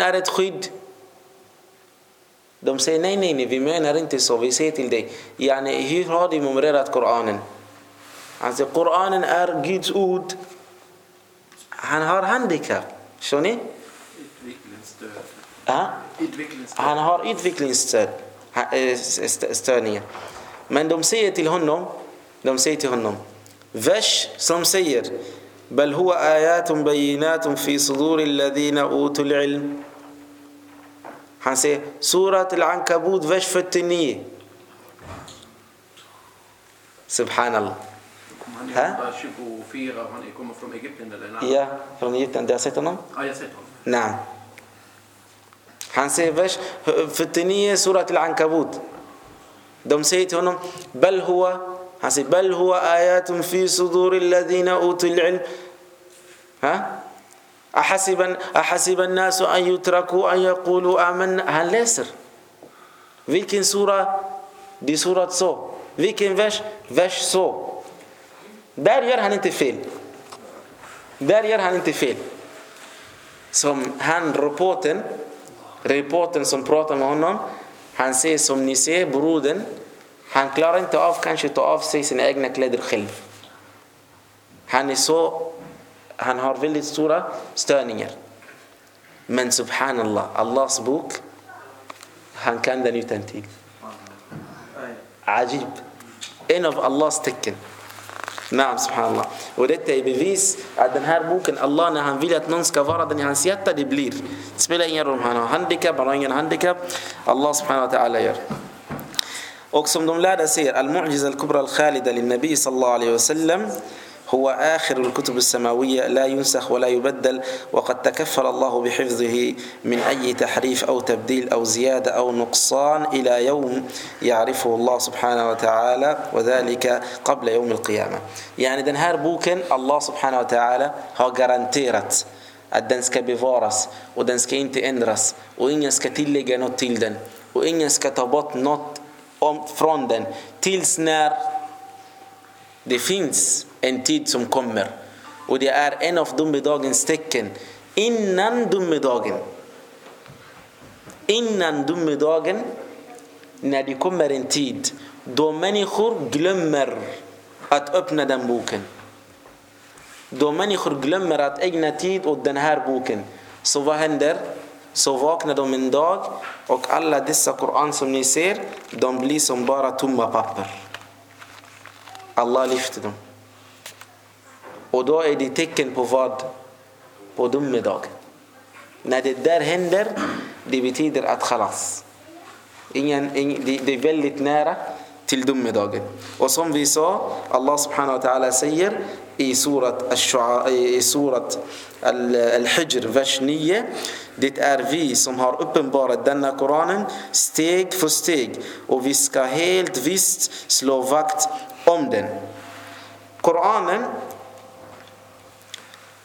أرد خيد دم سي نين نين في مين أرنت سو في سيتي لدي يعني هي هادي ممررت قرآن هن سي أر جيد أود. هن هار شوني ها؟ هان هار ايدفيكلين ستاد استانيا من دوم سيتي لهنم دوم سيتي هنم فش سم سير. بل هو آيات بينات في صدور الذين أوتوا العلم. حنسي سورة العنكبوت فش فتنية. سبحان الله. ها؟ يا فرنيتن ده سيتنا آه يا سيتنا نعم. حنسي باش في التنية سورة العنكبوت دوم سيت هنا بل هو حنسي بل هو آيات في صدور الذين أوتوا العلم ها أحسب أحسب الناس أن يتركوا أن يقولوا آمنا هن لسر ولكن سورة دي سورة صو ولكن باش باش صو دار يرها أنت فين دار يرها أنت فين سوم هن روبوتن reporten som pratar med honom han säger som ni ser brodern han klarar inte av kanske ta av sig sina egna kläder själv han är så han har väldigt stora störningar. Men subhanallah, Allahs bok, han kan den utan till. Ajib. En av Allahs tecken. نعم سبحان الله. ودت اي بيفيس عندنا ممكن الله نهان فيلات نونس كفارا دني عن سيادة دبلير تسبيلا ين يروم هانا هندك براين هندك الله سبحانه وتعالى ير. أقسم دم لا سير المعجزة الكبرى الخالدة للنبي صلى الله عليه وسلم. هو آخر الكتب السماوية لا ينسخ ولا يبدل وقد تكفل الله بحفظه من أي تحريف أو تبديل أو زيادة أو نقصان إلى يوم يعرفه الله سبحانه وتعالى وذلك قبل يوم القيامة. يعني دنهار بوكن الله سبحانه وتعالى هو garantيرت الدنسك بفارس ودنسك إنت إندرس وإنسك تلقى نوت تلدن وإنسك تبط نوت فروندن تلسنار دي فينس en tid som kommer. Och det är en av domedagens tecken. Innan domedagen. Innan domedagen, när det kommer en tid då människor glömmer att öppna den boken. Då människor glömmer att ägna tid åt den här boken. Så vad händer? Så vaknar de en dag och alla dessa Koran som ni ser, de blir som bara tomma papper. Allah lyfter dem. Och då är det tecken på vad? På domedag. När det där händer, det betyder att khalas. Ingen, ingen, det är väldigt nära till domedagen. Och som vi sa, Allah subhanahu wa ta'ala säger i surat Al-Hijr, vers 9. Det är vi som har uppenbarat denna Koranen steg för steg och vi ska helt visst slå vakt om den. Koranen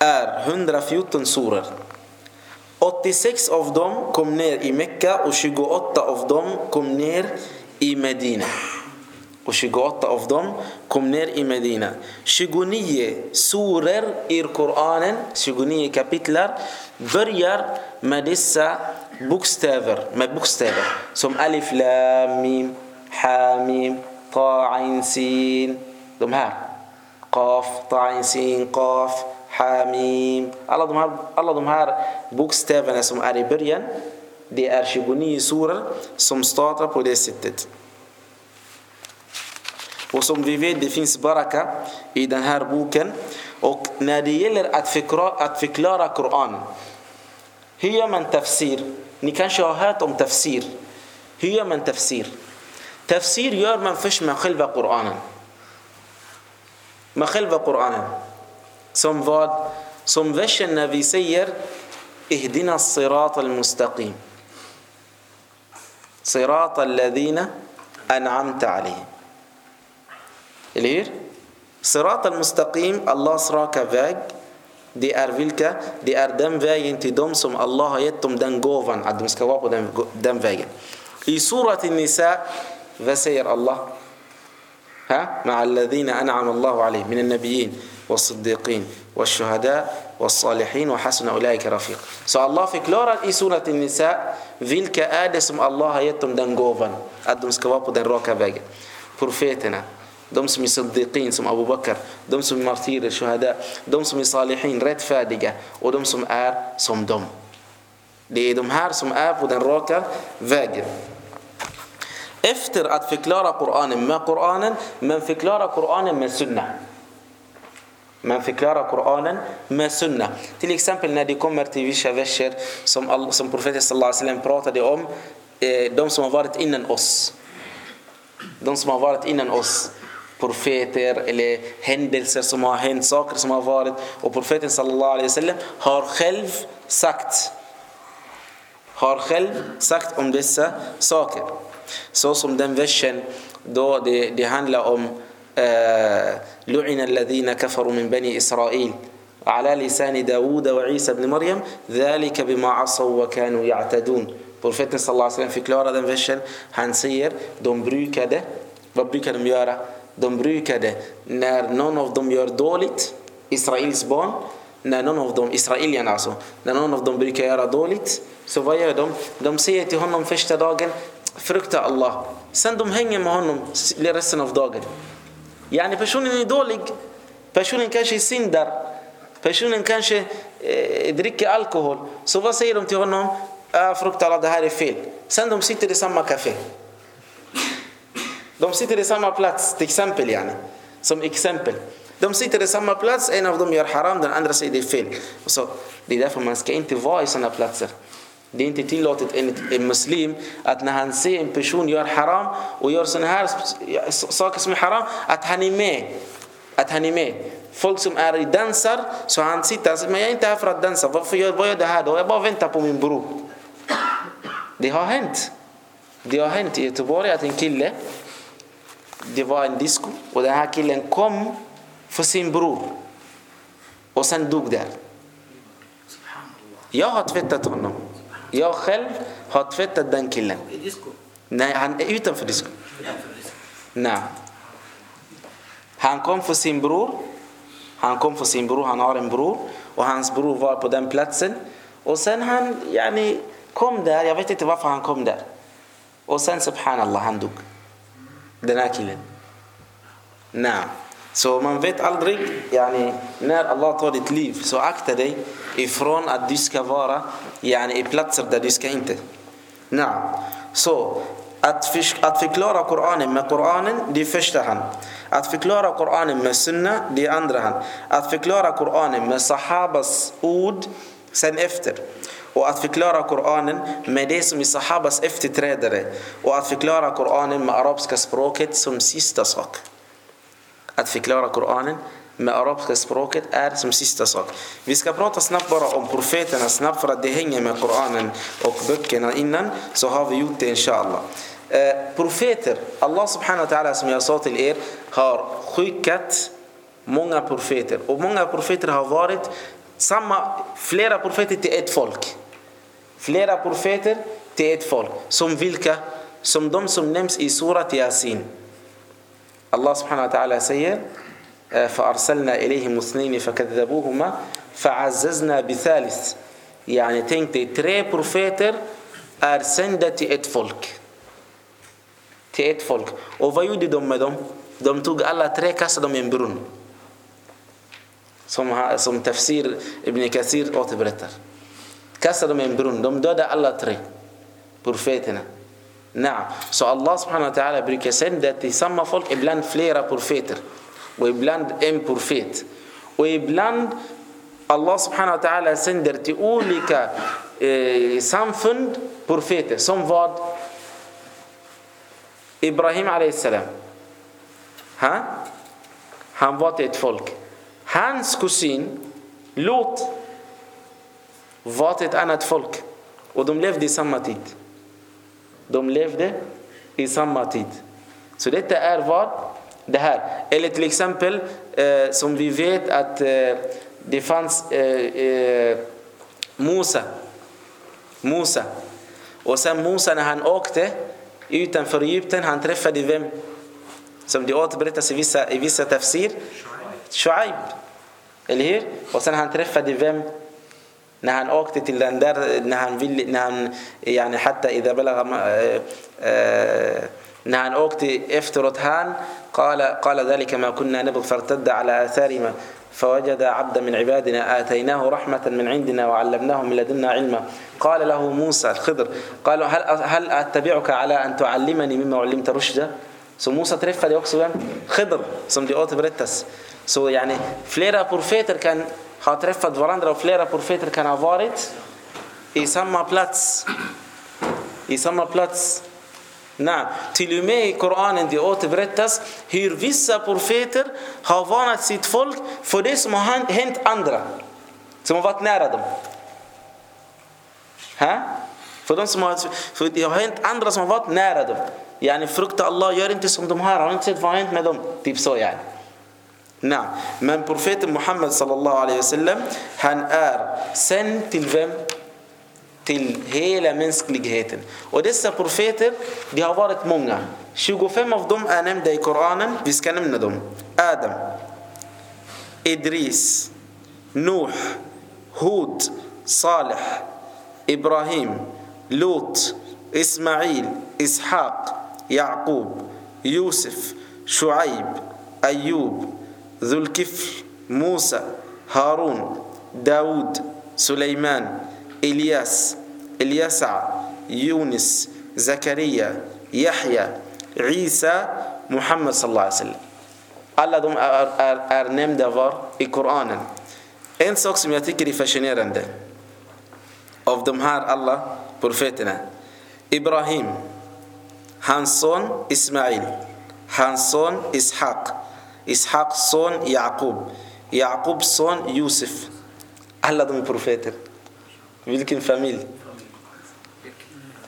är 114 suror. 86 av dem kom ner i Mekka och 28 av dem kom ner i Medina. Och 28 av dem kom ner i Medina. 29 suror i Koranen, 29 kapitlar, börjar med dessa bokstäver, med bokstäver som Alif, Lam, Mim, Hamim, Ta, Ain, Sin. De här. Qaf, Ta, Sin, Qaf. حاميم الله دمهار الله دمهار بوك ستيفن اسم اريبريان دي أرشيبوني سور سوم ستاتا بودي ستت. وسوم فيفي دي فينس بركة. اي دنهار بوكن. أو نادي يلر اتفكرا اتفكلارا قرآن. هي من تفسير. ني كان شاهات أم تفسير. هي من تفسير. تفسير يار من فش من خلف قرانا. ما خلف قرانا. Som vad? Som versen när vi säger Ihdina sirat al-mustaqim. Sirat al-ladina an'amta alayhim. Eller hur? Sirat al-mustaqim, Allahs raka väg. Det är vilka? Det är den vägen till dem som Allah har gett dem den gåvan att de ska vara på den, den vägen. I surat Nisa, vad säger Allah? ها مع الذين أنعم الله عليهم من النبيين والصديقين والشهداء والصالحين وحسن أولئك رفيق Så Allah förklarar i surat Nisa vilka är det som Allah har gett dem den gåvan att de ska vara på den raka vägen. Profeterna, de som är siddiqin som Abu Bakr, de som är martyrer, shuhada, de som är salihin, rättfärdiga och de som är som dem. Det är de här som är på den raka vägen. Efter att förklara Koranen med Koranen, men förklara Koranen med Sunna. Man förklarar Koranen med Sunna. Till exempel när det kommer till vissa verser som, som profeten sallallahu alaihi wasallam pratade om, eh, de som har varit innan oss. De som har varit innan oss profeter eller händelser som har hänt, saker som har varit. Och profeten sallallahu alaihi wasallam har själv sagt har själv sagt om dessa saker. Så som den versen då det, det handlar om لعن الذين كفروا من بني إسرائيل على لسان داود وعيسى بن مريم ذلك بما عصوا وكانوا يعتدون Profeten sallallahu alaihi wasallam förklarar den versen. Han säger de brukade, vad brukade de göra? De brukade när någon av dem gör dåligt, Israels barn, när någon av dem, israelierna alltså, när någon av dem brukar göra dåligt, så vad gör de? De säger till honom första dagen, frukta Allah. Sen de hänger med honom resten av dagen. Yani personen är dålig, personen kanske syndar, personen kanske eh, dricker alkohol. Så vad säger de till honom? Ah, fruktar att det här är fel. Sen de sitter i samma café. De sitter i samma plats, till exempel. Yani. Som exempel. De sitter i samma plats, en av dem gör haram, den andra säger det är fel. Så, det är därför man ska inte vara i sådana platser. Det är inte tillåtet enligt en muslim att när han ser en person gör haram och gör sådana här saker som är haram, att han är med. Att han är med. Folk som är i dansar, så han sitter och säger men jag är inte här för att dansa. Varför gör, vad gör det här då? Jag bara väntar på min bror. Det har hänt. Det har hänt i Göteborg att en kille, det var en disco och den här killen kom för sin bror och sen dog där. Jag har tvättat honom. Jag själv har tvättat den killen. I disco? Nej, han är utanför disco. Nej. Han kom för sin bror. Han kom för sin bror, han har en bror. Och hans bror var på den platsen. Och sen han yani, kom där, jag vet inte varför han kom där. Och sen subhanallah, han dog. Den här killen. Nej. Så man vet aldrig yani, när Allah tar ditt liv. Så akta dig ifrån att du ska vara yani, i platser där du ska inte. Nej. Så att, att förklara Koranen med Koranen, det är första hand. Att förklara Koranen med Sunna, det är andra hand. Att förklara Koranen med Sahabas ord, sen efter. Och att förklara Koranen med det som är Sahabas efterträdare. Och att förklara Koranen med arabiska språket som sista sak. Att förklara Koranen med arabiska språket är som sista sak. Vi ska prata snabbt bara om profeterna snabbt för att det hänger med Koranen och böckerna innan så har vi gjort det inshallah. Eh, profeter, Allah subhanahu wa ta'ala som jag sa till er har skickat många profeter och många profeter har varit samma, flera profeter till ett folk. Flera profeter till ett folk. Som vilka? Som de som nämns i surat Yasin. الله سبحانه وتعالى سيئ فأرسلنا إليهم اثنين فكذبوهما فعززنا بثالث. يعني تنتي تري بروفيتر أرسند تي ات فولك تي ات فولك وفايو دي دم دم دم توق ألا تري كاس دم ينبرون سمها سم تفسير ابن كثير أوت بريتر كاس دم ينبرون دم دودا ألا تري بروفيتنا Nej. Så Allah subhanahu wa ta'ala brukar sända till samma folk ibland flera profeter. Och ibland en profet. Och ibland Allah subhanahu wa ta'ala sänder till olika eh, samfund profeter. Som vad? Ibrahim alayhi salam. Ha? Han var till ett folk. Hans kusin Lot var till ett annat folk. Och de levde i samma tid. De levde i samma tid. Så detta är vad? Det här. Eller till exempel eh, som vi vet att eh, det fanns eh, eh, Musa. Musa. Och sen Musa när han åkte utanför Egypten, han träffade vem? Som det återberättas i vissa, i vissa tafsir. Shuaib. Eller hur? Och sen han träffade vem? نحن وقت تلندر نحن فيل نحن يعني حتى إذا بلغ ما آه، آه، نحن وقت افترض هان قال قال ذلك ما كنا نبغ فارتد على آثارنا فوجد عبدا من عبادنا آتيناه رحمة من عندنا وعلمناه من لدنا علما. قال له موسى الخضر قال هل هل أتبعك على أن تعلمني مما علمت رشدا؟ Så موسى träffade också خضر som det återberättas. Så يعني flera profeter kan har träffat varandra och flera profeter kan ha varit i samma plats. I samma plats. Nej, till och med i Koranen det återberättas hur vissa profeter har varnat sitt folk för det som har hänt andra. Som har varit nära dem. Ha? För, de som har, för det har hänt andra som har varit nära dem. Yani frukta Allah, gör inte som de har. Har inte sett vad har hänt med dem? Typ så يعني. نعم. Men profet محمد صلى الله عليه وسلم han är sänd till vem? Till hela mänskligheten. Och dessa profeter har varit många. Tjugofem av dom är nämnda i قرآن bland dom آدم إدريس نوح هود صالح إبراهيم لوط إسماعيل إسحاق يعقوب يوسف شعيب أيوب ذو الكفل موسى هارون داود سليمان إلياس اليسع يونس زكريا يحيى عيسى محمد صلى الله عليه وسلم Alla de är, är, är nämnda var i Koranen. En sak som jag tycker är fascinerande av de här alla profeterna. Ibrahim, hans son Ismail, hans son Ishaq, إسحاق son يعقوب. يعقوب son يوسف. Alla dem profeter, vilken familj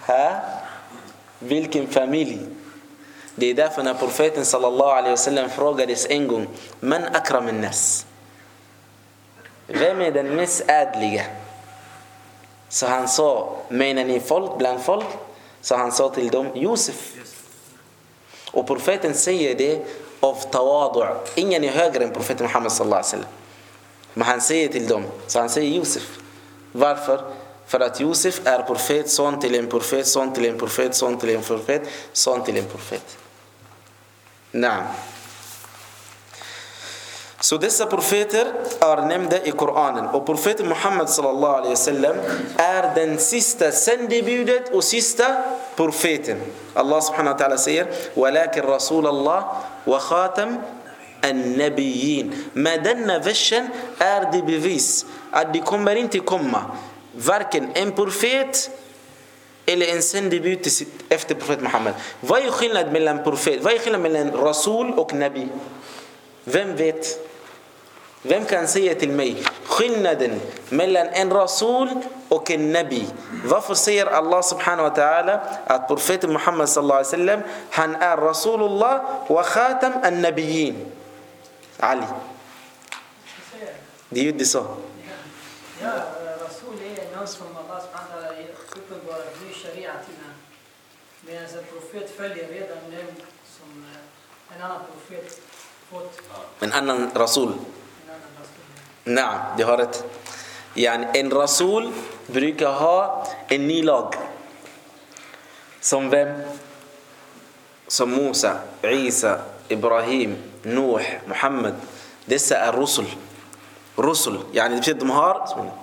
ها؟ Vilken familj. Det är därför när profeten صلى الله عليه وسلم frågades en gång. من أكرم الناس؟ غيمي دن ميس آدليا سهان صو مينني فولك بلان فولك. سهان صو تلدوم يوسف. وبروفيتن سيدي av tawadu. Ingen är högre än profeten Muhammed sallallahu alaihi wasallam. Men han säger till dem, så han säger Josef. Varför? För att Josef är profet, son till en profet, son till en profet, son till en profet, son till en profet. Nej. Så dessa profeter är nämnda i Koranen. Och profeten Muhammed sallallahu alaihi wasallam är den sista sändebudet och sista profeten الله سبحانه وتعالى säger ولكن رسول الله وخاتم النبيين Med den här versen är det, det kommer inte komma varken en profet eller en sändebud efter profet محمد vad är skillnaden mellan profet vad är skillnaden mellan رسول och نبي فين فيت Vem kan säga till mig skillnaden mellan en rasul och en nabi? Varför säger Allah subhanahu wa ta'ala att profeten Muhammed sallallahu alaihi wasallam han är rasulullah wa khatam an-nabiyyin? Ali. Det är ju det så. Ja, Rasul är någon som Allah subhanahu wa ta'ala uppenbarar ny sharia till honom. Medan en profet följer redan den som eh, en annan profet fått En annan rasul. نعم det är rätt. يعني en رسول brukar ha en ny lag som som موسى عيسى إبراهيم نوح محمد. dessa الرسل. رسل. يعني det betyder de har. إيه؟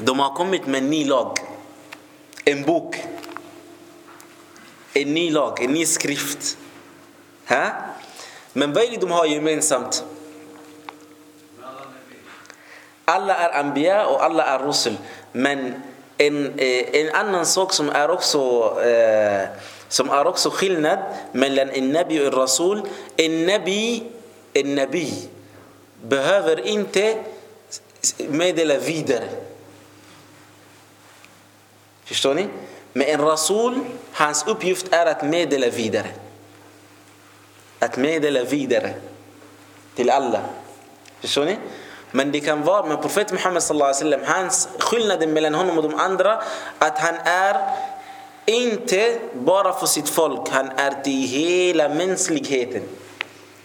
de har kommit med ny lag إن بوك. اني لاغ اني سكريفت ها؟ من بين دمها ما يومين سمت. Alla är anbiya och alla är rusul. Men en, eh, en annan sak som är också eh, som är också skillnad mellan en nabi och en rasul. En nabi, en nabi behöver inte meddela vidare. Förstår ni? Men en rasul, hans uppgift är att meddela vidare. Att meddela vidare till alla. Förstår ni? Men det kan vara med profet Muhammed sallallahu alaihi wasallam, hans skillnaden mellan honom och de andra, att han är inte bara för sitt folk, han är till hela mänskligheten.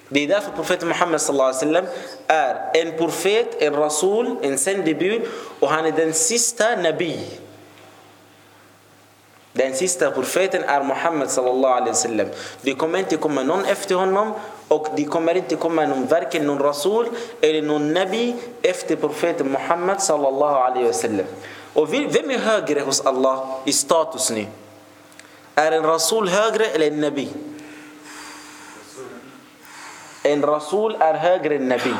Det är därför profeten Muhammed sallallahu alaihi wasallam är en profet, en rasul, en sändebud och han är den sista nabi. Den sista profeten är Muhammed sallallahu alaihi wasallam. Det kommer inte komma någon efter honom och det kommer inte komma någon, varken någon rasul eller någon nabi efter profeten Muhammed sallallahu alaihi wasallam. Och vem är högre hos Allah i status nu? Är en rasul högre eller en nabi? En rasul är högre än nabi.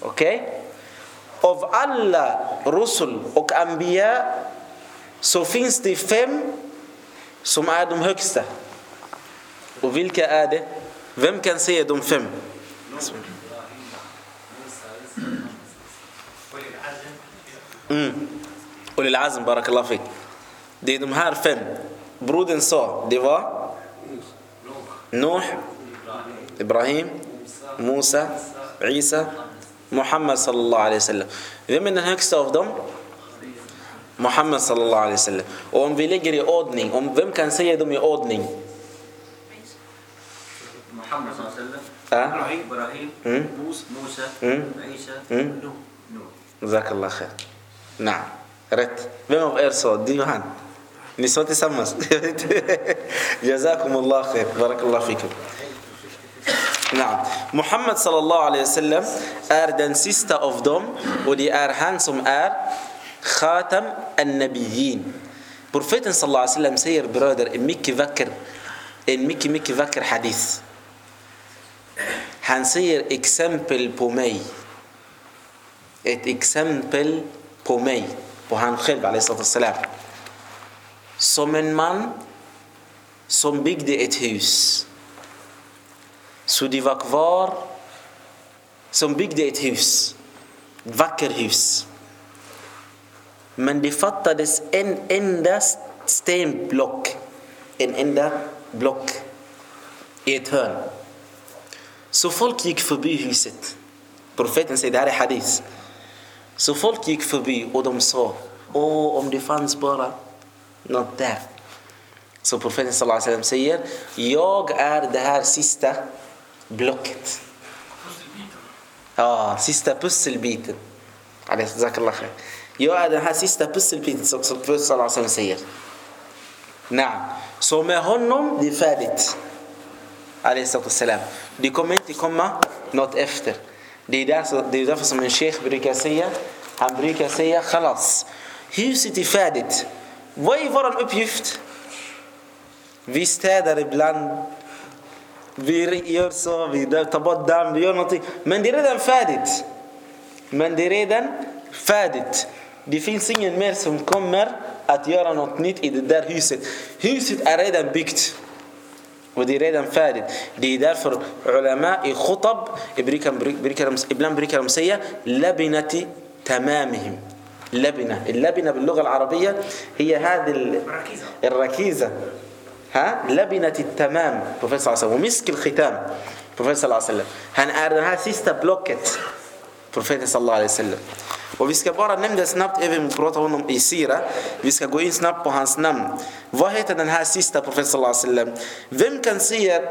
Okej? Okay? Av alla rusul och anbiya så finns det fem som är de högsta. Och vilka är det? Vem kan säga de fem? Mm. Ulil Azm, barakallah fik. Det är de här fem. Brodern sa, det var Nuh, Ibrahim, Musa, Isa, Muhammad sallallahu alaihi wasallam. Vem är den högsta av dem? Muhammad sallallahu alaihi wasallam. Och om vi lägger i ordning, om vem kan säga dem i ordning? محمد صلى الله عليه وسلم آه؟ إبراهيم موسى عيسى نوح جزاك الله خير. نعم. رت بما بغير صوت دي هان. صوتي سمس جزاكم الله خير. بارك الله فيكم. نعم. محمد صلى الله عليه وسلم آر دان سيستا أوف دوم ودي آر هانسوم آر خاتم النبيين. بروفيتن صلى الله عليه وسلم سير برادر ميكي فكر إن ميكي ميكي فكر حديث. Han säger exempel på mig. Ett exempel på mig, på han själv salam. Som en man som byggde ett hus. Så det var kvar som byggde ett hus. Ett vackert hus. Men det fattades en enda stenblock. En enda block i ett hörn. Så folk gick förbi huset. Profeten säger, det här är hadith. Så folk gick förbi och de sa, åh om det fanns bara något där. Så profeten sallallahu alaihi säger, jag är det här sista blocket. Ja, sista pusselbiten. Jag är den här sista pusselbiten som profeten sallallahu alaihi säger. Nej. Så med honom, det är färdigt. عليه الصلاة والسلام. دي كومنت دي كومه نوت افتر دي درس دي درس من شيخ بريكاسيه عن بريكاسيه خلاص هي سيتي فادت وي فور ان ابيفت في ستادر بلان في يرسو في تبط دام في نوتي من دي ريدن فادت من دي ريدن فادت دي فين سين ميرسون كومر ات يورا نوت نيت اد دار هيوسيت هيوسيت اريدن بيكت وديريدا فارد. دي دافر علماء خطب بريكم بريكم ابلان بريكم سيه لبنة تمامهم. لبنة. اللبنة باللغة العربية هي هذه الركيزة. ها؟ لبنة التمام. بروفيسور صلى الله عليه وسلم. ومسك الختام. بروفيسور صلى عصام هن اردن ها سيستا بلوكت بروفيسور صلى الله عليه وسلم. Och vi ska bara nämna snabbt även om vi pratar honom i sira vi ska gå in snabbt på hans namn vad heter den här sista profeten sallallahu alaihi wasallam vem kan säga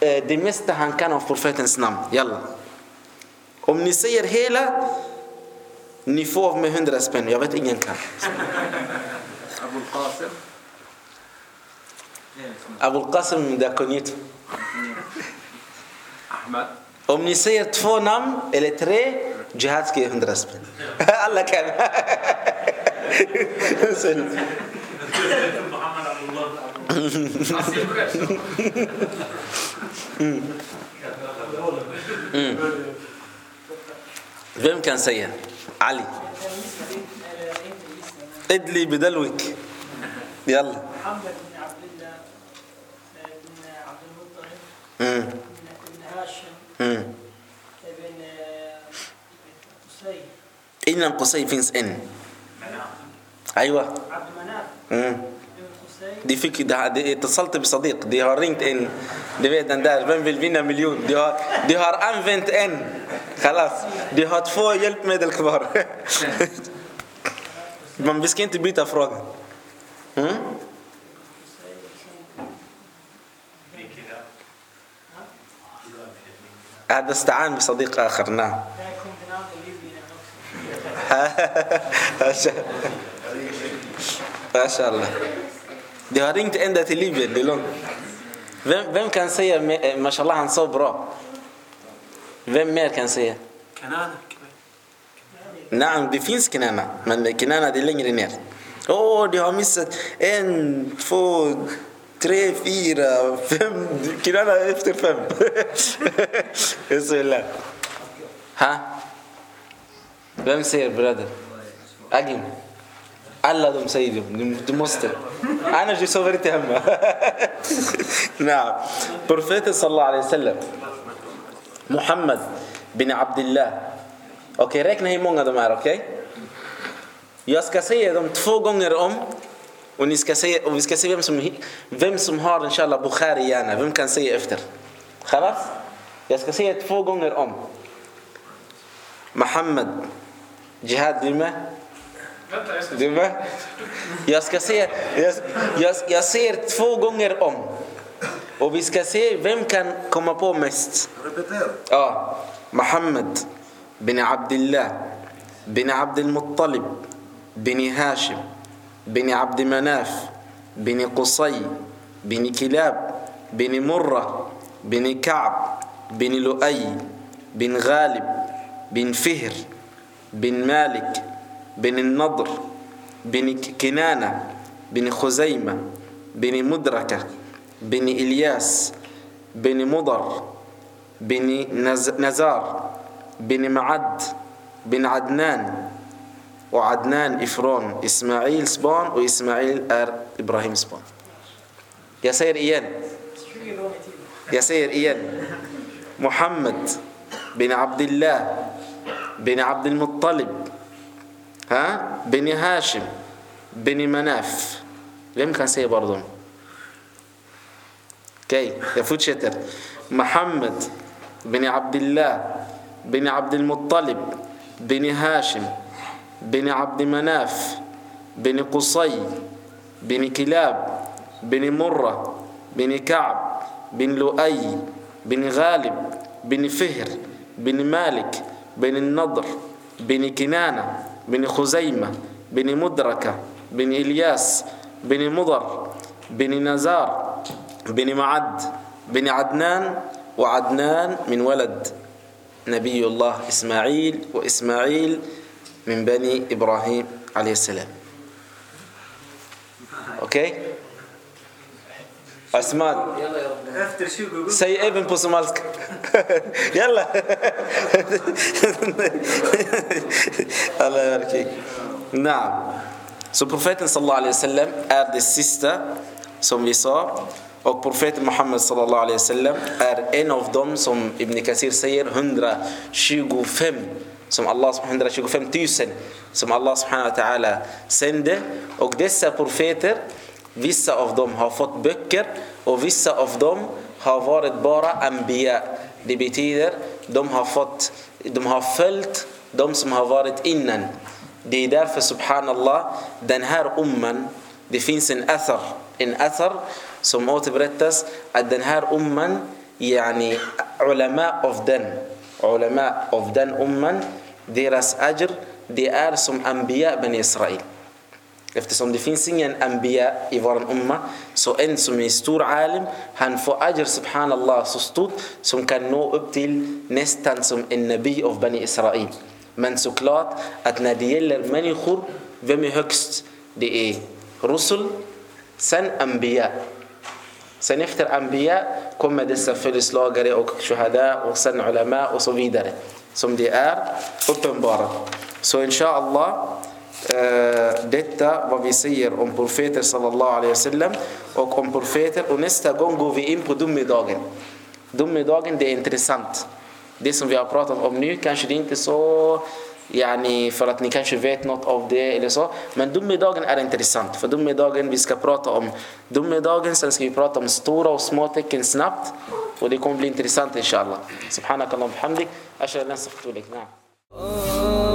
det mesta han kan av profetens namn yalla om ni säger hela ni får med hundra spänn jag vet ingen kan أبو القاسم Abu al-Qasim da kunit أحمد Om ni säger två namn eller tre, جهاد كي هند رسبن الله كان. بيم كان سيء. علي. ادلي بدلوك. يلا. محمد بن عبد الله بن عبد المطلب بن هاشم. إن قصي فينس إن. أيوة. عبد مناف. دي فيك ده دي اتصلت بصديق. دي هارينت إن. دي بيت ان دار بن فينا مليون. دي هار دي هار انفنت إن. خلاص. دي هات فو يلب ميد الكبار. بن بس كنت بيت افراغ هذا استعان بصديق آخر. نعم. ما شاء الله. دي هارينت اند ات ليبيا دي لون فين فين كان سيا ما شاء الله عن صوب رو فين مير كان سيا كنانا نعم دي فينس كنانا من كنانا دي لينجري نير اوه oh, دي ها ان فوق تري فيرا فيم كنانا افتر فيم بسم الله. ها؟ Illa. Ha? Vem säger bröder? Agim? Alla de säger det. Du, du måste. Annars du sover inte hemma. Nej. Profeten sallallahu alaihi wasallam. Muhammad bin Abdullah. Okej, räkna hur många de är, okej? Jag ska säga dem två gånger om. Och, ni ska säga, och vi ska se vem som, vem som har inshallah Bukhari i hjärnan. Vem kan säga efter? Khalas? Jag ska säga två gånger om. Muhammad. جهاد بما بما يسكسير يس يسير تفو غنر أم. وبيسكسير فيم كان كما بو مست. آه. محمد بن عبد الله بن عبد المطلب بن هاشم بن عبد مناف بن قصي بن كلاب بن مرة بن كعب بن لؤي بن غالب بن فهر. بن مالك بن النضر بن كنانة بن خزيمة بن مدركة بن إلياس بن مضر بن نز- نزار بن معد بن عدنان وعدنان är från إسماعيل s barn وإسماعيل är إبراهيم s barn يا سير إيان 20 lång tid. يا سير إيان محمد بن عبد الله بن عبد المطلب ها؟ بن هاشم بن مناف. kan säga bara dem okej jag fortsätter محمد بن عبد الله بن عبد المطلب بن هاشم بن عبد مناف بن قصي بن كلاب بن مرة بن كعب بن لؤي بن غالب بن فهر بن مالك بن النضر بن كنانة بن خزيمة بن مدركة بن إلياس بن مضر بن نزار بن معد بن عدنان وعدنان من ولد نبي الله إسماعيل وإسماعيل من بني إبراهيم عليه السلام. أوكي عثمان 20 Säg även på somaliska. Jalla! Allah yarki. Naam. Så profeten sallallahu alaihi wasallam är det sista som vi sa. Och profeten Muhammed sallallahu alaihi wasallam är en av dem som Ibn Kathir säger 125 som Allah 125 000 som Allah subhanahu wa ta'ala sände. Och dessa profeter Vissa av dem har fått böcker och vissa av dem har varit bara anbiya. Det betyder de har fått, de har följt de som har varit innan. Det är därför subhanallah, den här umman, det finns en athar, en athar som återberättas att den här umman, yani ulama av den, ulama av den umman, deras ajr, det är som anbiya ben Israel. Eftersom det finns ingen anbiya i vår umma, så en som är stor alim, han får ajr subhanallah så stort som kan nå upp till nästan som en nabi av Bani Israel. Men såklart att när det gäller människor, vem är högst? Det är Rusul, sen anbiya. Sen efter anbiya kommer dessa följeslagare och shuhada och sen ulama och så vidare. Som det är uppenbara. Så inshallah Eh, detta vad vi säger om profeter sallallahu alaihi wasallam och om profeter och nästa gång går vi in på domedagen. Domedagen det är intressant. Det som vi har pratat om nu kanske det inte är så Yani för att ni kanske vet något av det eller så. Men domedagen är intressant. För domedagen vi ska prata om domedagen, sen ska vi prata om stora och små tecken snabbt. Och det kommer bli intressant inshallah. Subhanakallah bihamdik. Ashhadu an la ilaha illa anta